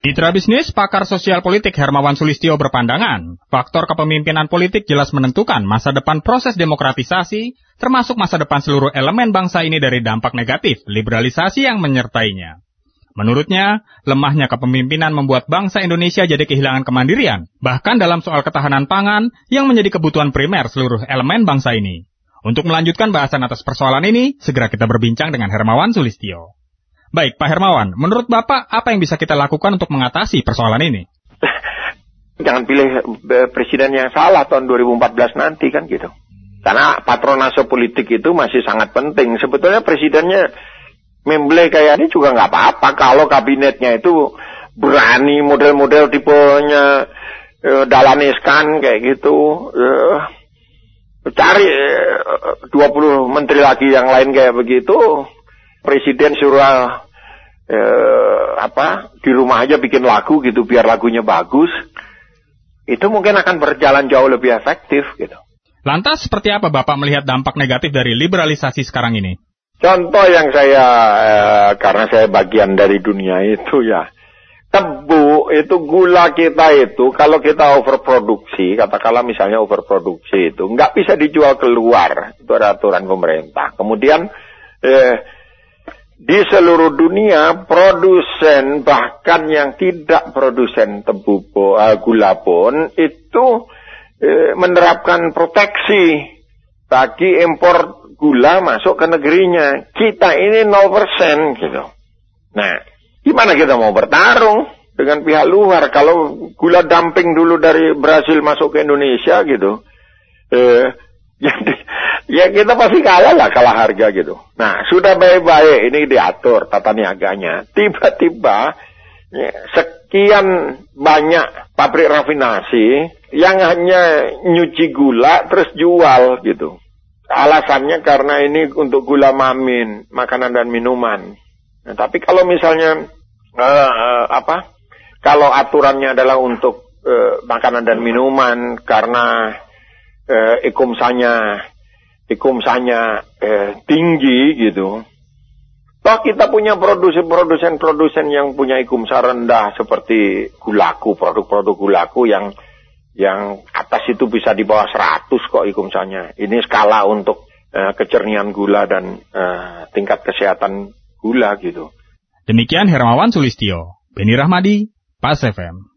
Mitra bisnis, pakar sosial politik Hermawan Sulistio berpandangan, faktor kepemimpinan politik jelas menentukan masa depan proses demokratisasi, termasuk masa depan seluruh elemen bangsa ini dari dampak negatif liberalisasi yang menyertainya. Menurutnya, lemahnya kepemimpinan membuat bangsa Indonesia jadi kehilangan kemandirian, bahkan dalam soal ketahanan pangan yang menjadi kebutuhan primer seluruh elemen bangsa ini. Untuk melanjutkan bahasan atas persoalan ini, segera kita berbincang dengan Hermawan Sulistio. Baik, Pak Hermawan, menurut Bapak apa yang bisa kita lakukan untuk mengatasi persoalan ini? Jangan pilih eh, presiden yang salah tahun 2014 nanti kan gitu. Karena patronase politik itu masih sangat penting. Sebetulnya presidennya memble kayak ini juga nggak apa-apa kalau kabinetnya itu berani model-model tipenya eh, Dalaniskan kayak gitu. Eh, cari eh, 20 menteri lagi yang lain kayak begitu presiden suruh eh, apa di rumah aja bikin lagu gitu biar lagunya bagus itu mungkin akan berjalan jauh lebih efektif gitu. Lantas seperti apa Bapak melihat dampak negatif dari liberalisasi sekarang ini? Contoh yang saya eh, karena saya bagian dari dunia itu ya tebu itu gula kita itu kalau kita overproduksi katakanlah misalnya overproduksi itu nggak bisa dijual keluar itu ada aturan pemerintah kemudian eh, di seluruh dunia produsen bahkan yang tidak produsen tebu uh, gula pun itu uh, menerapkan proteksi bagi impor gula masuk ke negerinya. Kita ini 0% gitu. Nah, gimana kita mau bertarung dengan pihak luar kalau gula dumping dulu dari Brasil masuk ke Indonesia gitu. Eh, jadi ya kita pasti kalah lah kalah harga gitu. Nah, sudah baik-baik ini diatur tata niaganya. Tiba-tiba ya, sekian banyak pabrik rafinasi yang hanya nyuci gula terus jual gitu. Alasannya karena ini untuk gula mamin, makanan dan minuman. Nah, tapi kalau misalnya uh, uh, apa? Kalau aturannya adalah untuk uh, makanan dan minuman karena uh, ikumsanya eh, tinggi gitu. Toh kita punya produsen-produsen-produsen yang punya ikumsa rendah seperti gulaku, produk-produk gulaku yang yang atas itu bisa di bawah 100 kok ikumsanya. Ini skala untuk eh, kecernian gula dan eh, tingkat kesehatan gula gitu. Demikian Hermawan Sulistio, Beni Rahmadi, Pas FM.